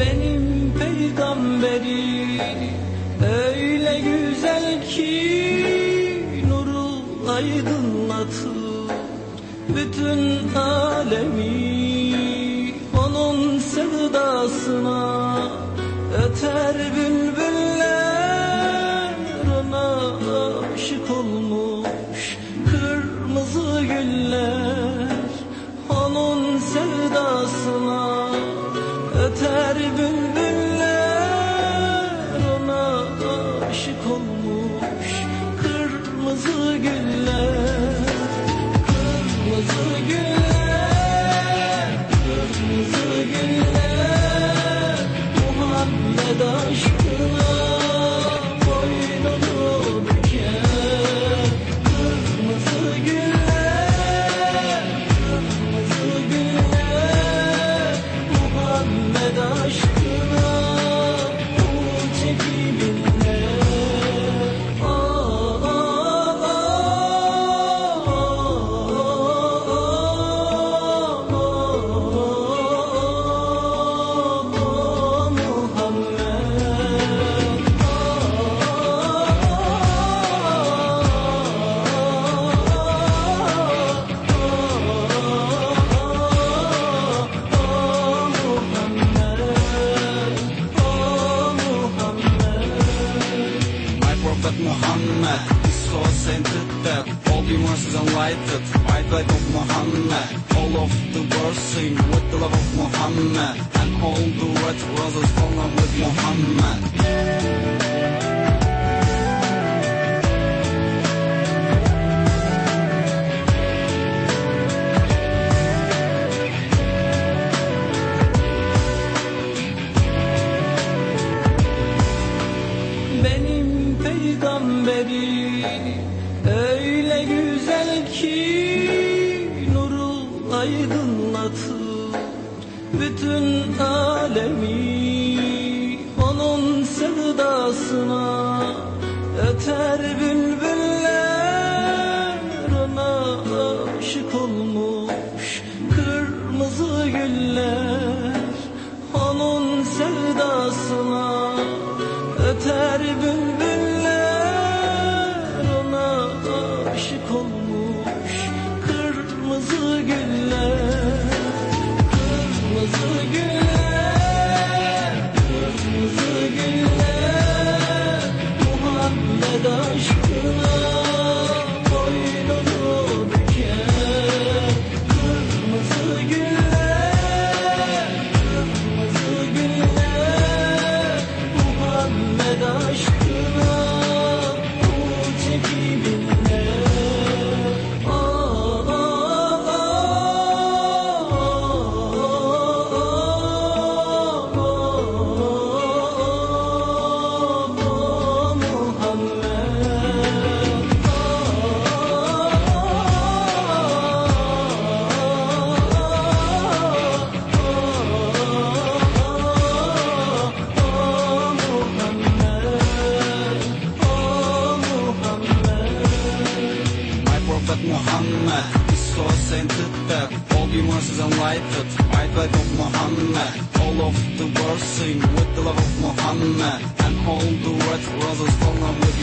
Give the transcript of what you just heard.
benim peygamberim. Öyle güzel ki nuru aydınlatır Bütün alemi. Onun sevdasına Öter bülbüller ona aşık olmuş Kırmızı güller. Onun sevdasına öter bülbüller sainted that all the mercies enlightened by the light of Muhammad. All of the world sing with the love of Muhammad, and all the red roses fall with Muhammad. Benim peygamberi öyle güzel ki nuru aydınlatır bütün alemi. Onun sevdasına öter bülbüller ona aşık olmuş kırmızı güller. Onun sevdasına öter bülbüller all mercies enlightened by the light of Muhammad. All of the world sing with the love of Muhammad, and all the red roses fall with.